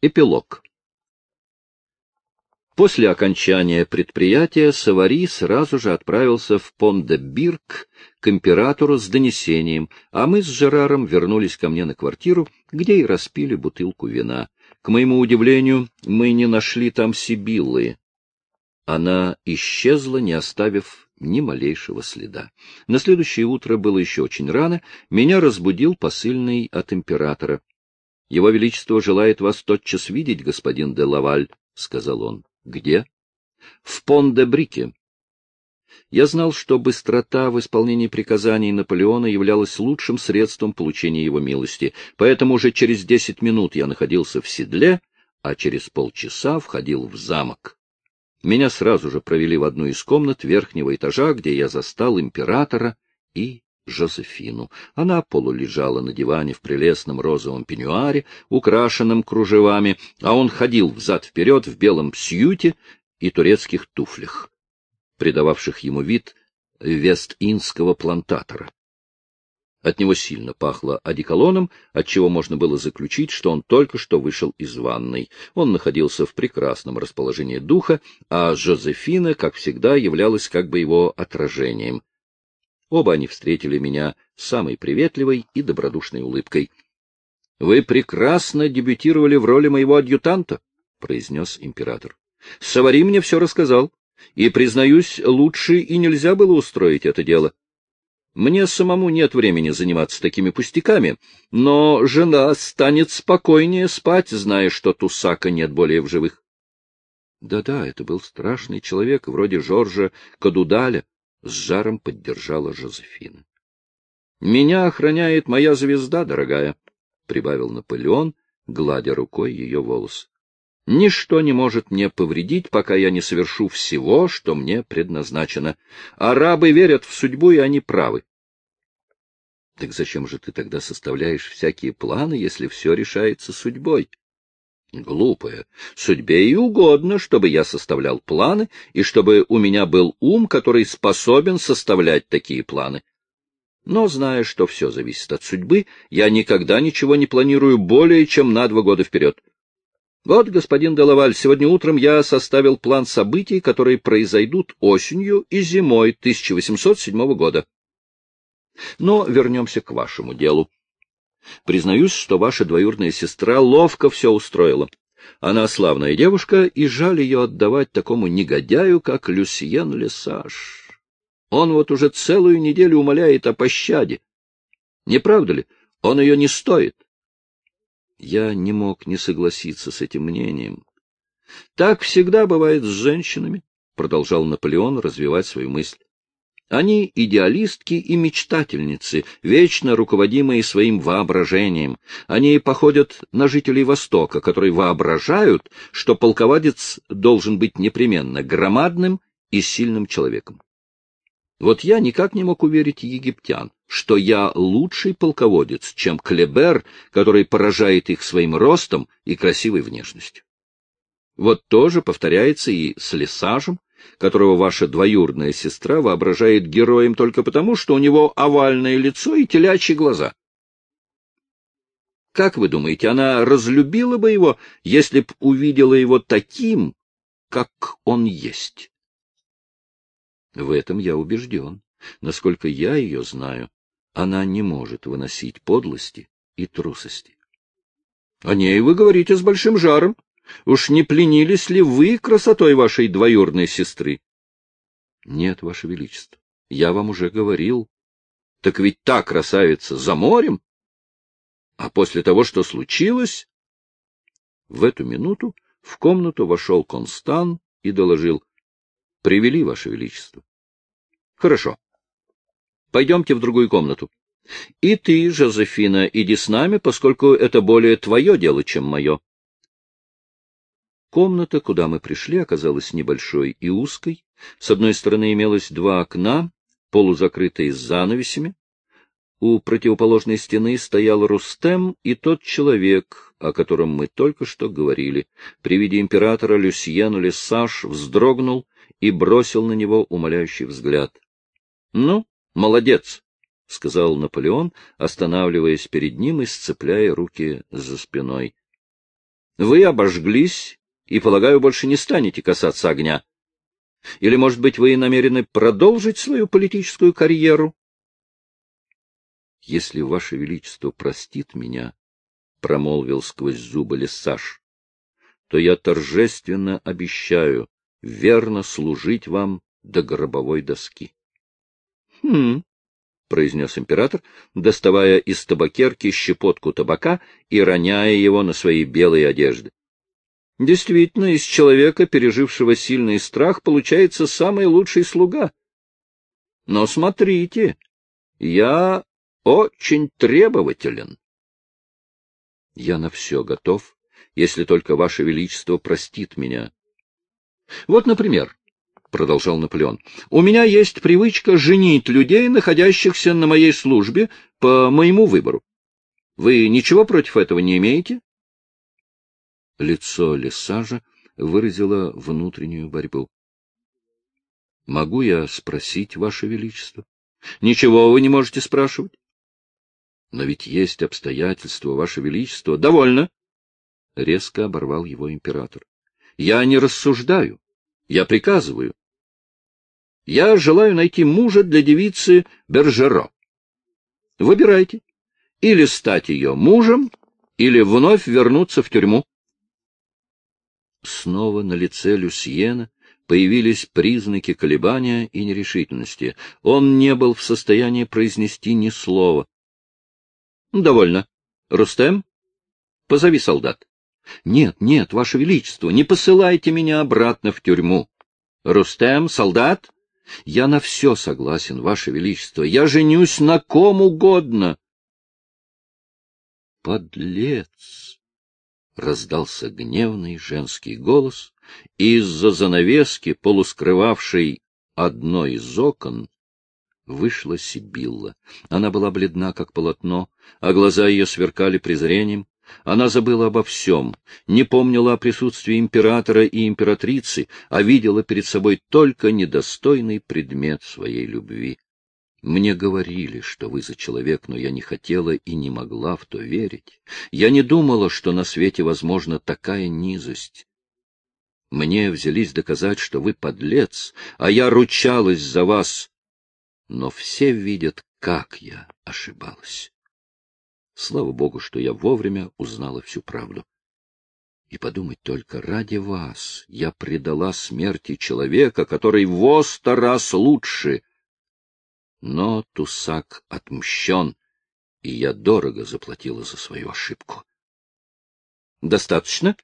Эпилог. После окончания предприятия Савари сразу же отправился в Понде-Бирк к императору с донесением, а мы с Жераром вернулись ко мне на квартиру, где и распили бутылку вина. К моему удивлению, мы не нашли там Сибиллы. Она исчезла, не оставив ни малейшего следа. На следующее утро было еще очень рано, меня разбудил посыльный от императора. — Его Величество желает вас тотчас видеть, господин де Лаваль, — сказал он. — Где? — В Пон-де-Брике. Я знал, что быстрота в исполнении приказаний Наполеона являлась лучшим средством получения его милости, поэтому уже через десять минут я находился в седле, а через полчаса входил в замок. Меня сразу же провели в одну из комнат верхнего этажа, где я застал императора и Жозефину. Она полулежала на диване в прелестном розовом пеньюаре, украшенном кружевами, а он ходил взад-вперед в белом псьюте и турецких туфлях, придававших ему вид вест-индского плантатора. От него сильно пахло одеколоном, отчего можно было заключить, что он только что вышел из ванной. Он находился в прекрасном расположении духа, а Жозефина, как всегда, являлась как бы его отражением. Оба они встретили меня самой приветливой и добродушной улыбкой. — Вы прекрасно дебютировали в роли моего адъютанта, — произнес император. — Савари мне все рассказал, и, признаюсь, лучше и нельзя было устроить это дело. Мне самому нет времени заниматься такими пустяками, но жена станет спокойнее спать, зная, что Тусака нет более в живых. Да-да, это был страшный человек, вроде Жоржа Кадудаля, — с жаром поддержала Жозефина. — Меня охраняет моя звезда, дорогая, — прибавил Наполеон, гладя рукой ее волос. — Ничто не может мне повредить, пока я не совершу всего, что мне предназначено. Арабы верят в судьбу, и они правы. — Так зачем же ты тогда составляешь всякие планы, если все решается судьбой? Глупая. Судьбе и угодно, чтобы я составлял планы, и чтобы у меня был ум, который способен составлять такие планы. Но, зная, что все зависит от судьбы, я никогда ничего не планирую более, чем на два года вперед. Вот, господин Делаваль, сегодня утром я составил план событий, которые произойдут осенью и зимой 1807 года. Но вернемся к вашему делу. Признаюсь, что ваша двоюродная сестра ловко все устроила. Она славная девушка, и жаль ее отдавать такому негодяю, как Люсьен Лесаж. Он вот уже целую неделю умоляет о пощаде. Не правда ли? Он ее не стоит. Я не мог не согласиться с этим мнением. Так всегда бывает с женщинами, — продолжал Наполеон развивать свою мысль. Они идеалистки и мечтательницы, вечно руководимые своим воображением. Они походят на жителей Востока, которые воображают, что полководец должен быть непременно громадным и сильным человеком. Вот я никак не мог уверить египтян, что я лучший полководец, чем Клебер, который поражает их своим ростом и красивой внешностью. Вот тоже повторяется и с Лесажем, которого ваша двоюродная сестра воображает героем только потому, что у него овальное лицо и телячьи глаза. Как вы думаете, она разлюбила бы его, если б увидела его таким, как он есть? В этом я убежден. Насколько я ее знаю, она не может выносить подлости и трусости. — О ней вы говорите с большим жаром, Уж не пленились ли вы красотой вашей двоюродной сестры? — Нет, ваше величество, я вам уже говорил. — Так ведь та красавица за морем. А после того, что случилось... В эту минуту в комнату вошел Констан и доложил. — Привели, ваше величество. — Хорошо. Пойдемте в другую комнату. И ты, Жозефина, иди с нами, поскольку это более твое дело, чем мое. Комната, куда мы пришли, оказалась небольшой и узкой. С одной стороны имелось два окна, полузакрытые занавесями. У противоположной стены стоял Рустем и тот человек, о котором мы только что говорили. При виде императора Люсьен Лесаж вздрогнул и бросил на него умоляющий взгляд. — Ну, молодец! — сказал Наполеон, останавливаясь перед ним и сцепляя руки за спиной. Вы обожглись и, полагаю, больше не станете касаться огня. Или, может быть, вы намерены продолжить свою политическую карьеру? Если Ваше Величество простит меня, — промолвил сквозь зубы Лесаж, — то я торжественно обещаю верно служить вам до гробовой доски. — Хм, — произнес император, доставая из табакерки щепотку табака и роняя его на свои белые одежды. Действительно, из человека, пережившего сильный страх, получается самый лучший слуга. Но смотрите, я очень требователен. Я на все готов, если только Ваше Величество простит меня. Вот, например, — продолжал Наполеон, — у меня есть привычка женить людей, находящихся на моей службе, по моему выбору. Вы ничего против этого не имеете? Лицо Лесажа выразило внутреннюю борьбу. — Могу я спросить, Ваше Величество? — Ничего вы не можете спрашивать. — Но ведь есть обстоятельства, Ваше Величество. — Довольно! — резко оборвал его император. — Я не рассуждаю, я приказываю. Я желаю найти мужа для девицы Бержеро. Выбирайте. Или стать ее мужем, или вновь вернуться в тюрьму. Снова на лице Люсьена появились признаки колебания и нерешительности. Он не был в состоянии произнести ни слова. — Довольно. Рустем, позови солдат. — Нет, нет, Ваше Величество, не посылайте меня обратно в тюрьму. — Рустем, солдат? — Я на все согласен, Ваше Величество. Я женюсь на ком угодно. — Подлец! Раздался гневный женский голос, и из-за занавески, полускрывавшей одно из окон, вышла Сибилла. Она была бледна, как полотно, а глаза ее сверкали презрением. Она забыла обо всем, не помнила о присутствии императора и императрицы, а видела перед собой только недостойный предмет своей любви. Мне говорили, что вы за человек, но я не хотела и не могла в то верить. Я не думала, что на свете возможна такая низость. Мне взялись доказать, что вы подлец, а я ручалась за вас. Но все видят, как я ошибалась. Слава Богу, что я вовремя узнала всю правду. И подумать только, ради вас я предала смерти человека, который во сто раз лучше — но Тусак отмщен, и я дорого заплатила за свою ошибку. — Достаточно?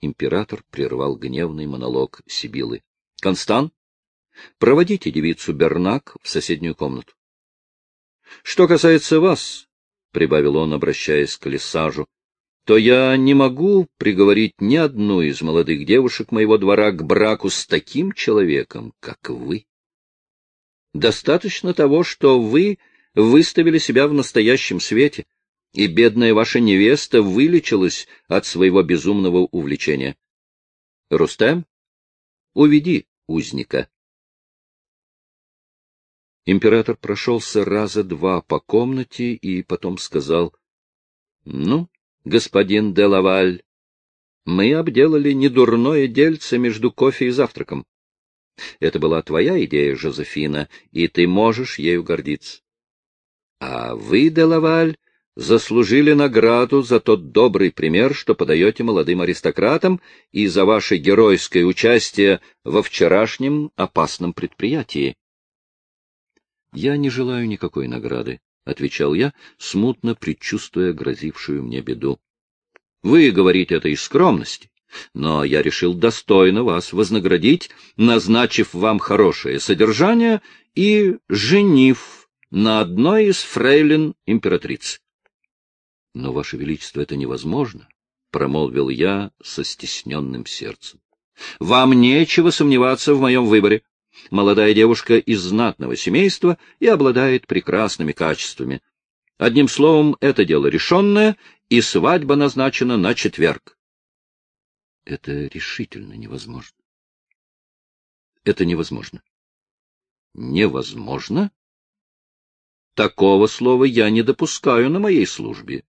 Император прервал гневный монолог Сибилы. — Констан, проводите девицу Бернак в соседнюю комнату. — Что касается вас, — прибавил он, обращаясь к Лесажу, — то я не могу приговорить ни одну из молодых девушек моего двора к браку с таким человеком, как вы. Достаточно того, что вы выставили себя в настоящем свете, и бедная ваша невеста вылечилась от своего безумного увлечения. Рустем, уведи узника. Император прошелся раза два по комнате и потом сказал, — Ну, господин де Лаваль, мы обделали недурное дельце между кофе и завтраком. Это была твоя идея, Жозефина, и ты можешь ею гордиться. А вы, Делаваль, заслужили награду за тот добрый пример, что подаете молодым аристократам, и за ваше геройское участие во вчерашнем опасном предприятии. — Я не желаю никакой награды, — отвечал я, смутно предчувствуя грозившую мне беду. — Вы говорите это из скромности но я решил достойно вас вознаградить, назначив вам хорошее содержание и женив на одной из фрейлин императрицы. — Но, Ваше Величество, это невозможно, — промолвил я со стесненным сердцем. — Вам нечего сомневаться в моем выборе. Молодая девушка из знатного семейства и обладает прекрасными качествами. Одним словом, это дело решенное, и свадьба назначена на четверг. Это решительно невозможно. Это невозможно. Невозможно? Такого слова я не допускаю на моей службе.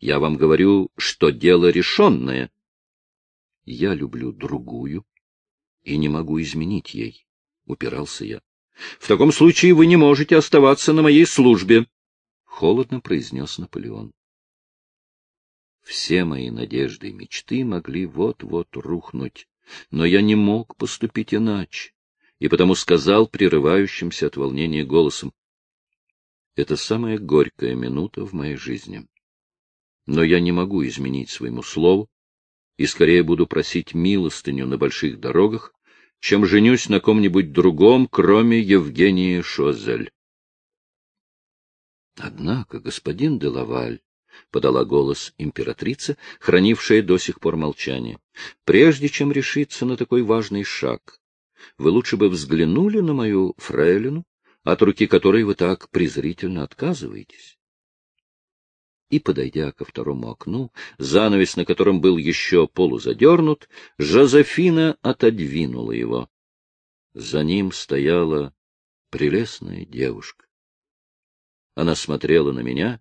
Я вам говорю, что дело решенное. Я люблю другую и не могу изменить ей, — упирался я. — В таком случае вы не можете оставаться на моей службе, — холодно произнес Наполеон. Все мои надежды и мечты могли вот-вот рухнуть, но я не мог поступить иначе, и потому сказал прерывающимся от волнения голосом. Это самая горькая минута в моей жизни. Но я не могу изменить своему слову, и скорее буду просить милостыню на больших дорогах, чем женюсь на ком-нибудь другом, кроме Евгении Шозель. Однако, господин Делаваль, — подала голос императрица, хранившая до сих пор молчание, — прежде чем решиться на такой важный шаг, вы лучше бы взглянули на мою фрейлину, от руки которой вы так презрительно отказываетесь. И, подойдя ко второму окну, занавес на котором был еще полузадернут, Жозефина отодвинула его. За ним стояла прелестная девушка. Она смотрела на меня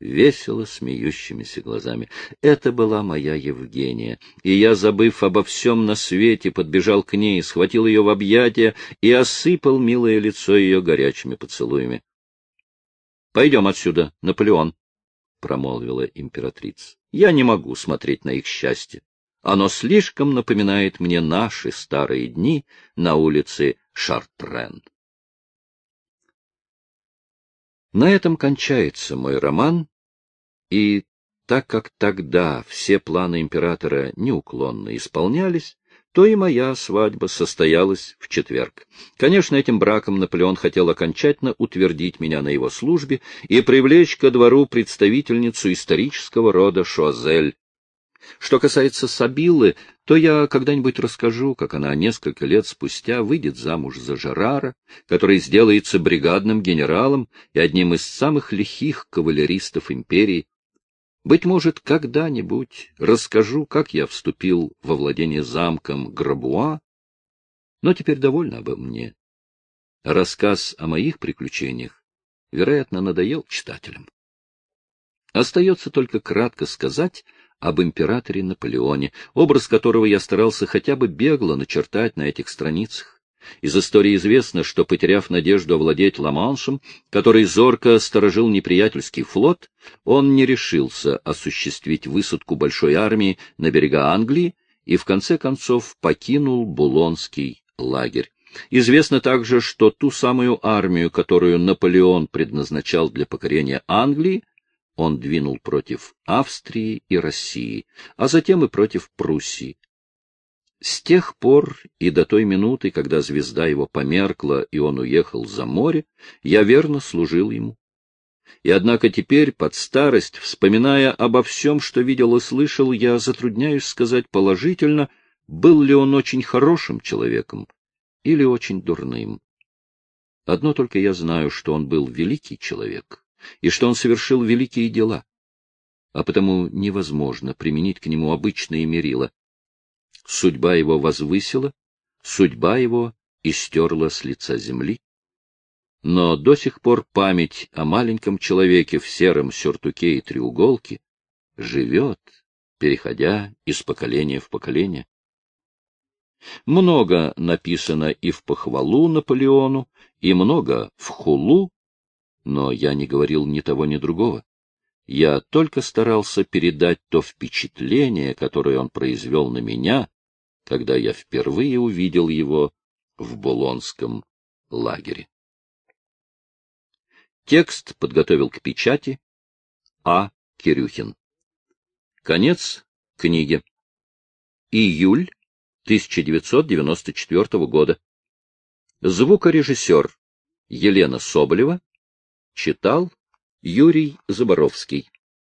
весело смеющимися глазами. Это была моя Евгения, и я, забыв обо всем на свете, подбежал к ней, схватил ее в объятия и осыпал милое лицо ее горячими поцелуями. — Пойдем отсюда, Наполеон, — промолвила императрица. — Я не могу смотреть на их счастье. Оно слишком напоминает мне наши старые дни на улице Шартрен. На этом кончается мой роман, и так как тогда все планы императора неуклонно исполнялись, то и моя свадьба состоялась в четверг. Конечно, этим браком Наполеон хотел окончательно утвердить меня на его службе и привлечь ко двору представительницу исторического рода Шуазель, что касается Сабилы, то я когда-нибудь расскажу, как она несколько лет спустя выйдет замуж за Жерара, который сделается бригадным генералом и одним из самых лихих кавалеристов империи. Быть может, когда-нибудь расскажу, как я вступил во владение замком Грабуа, но теперь довольно обо мне. Рассказ о моих приключениях, вероятно, надоел читателям. Остается только кратко сказать об императоре Наполеоне, образ которого я старался хотя бы бегло начертать на этих страницах. Из истории известно, что, потеряв надежду овладеть Ла-Маншем, который зорко сторожил неприятельский флот, он не решился осуществить высадку большой армии на берега Англии и, в конце концов, покинул Булонский лагерь. Известно также, что ту самую армию, которую Наполеон предназначал для покорения Англии, он двинул против Австрии и России, а затем и против Пруссии. С тех пор и до той минуты, когда звезда его померкла и он уехал за море, я верно служил ему. И однако теперь, под старость, вспоминая обо всем, что видел и слышал, я затрудняюсь сказать положительно, был ли он очень хорошим человеком или очень дурным. Одно только я знаю, что он был великий человек и что он совершил великие дела, а потому невозможно применить к нему обычные мерила. Судьба его возвысила, судьба его истерла с лица земли. Но до сих пор память о маленьком человеке в сером сюртуке и треуголке живет, переходя из поколения в поколение. Много написано и в похвалу Наполеону, и много в хулу но я не говорил ни того, ни другого. Я только старался передать то впечатление, которое он произвел на меня, когда я впервые увидел его в Болонском лагере. Текст подготовил к печати А. Кирюхин. Конец книги. Июль 1994 года. Звукорежиссер Елена Соболева Читал Юрий Заборовский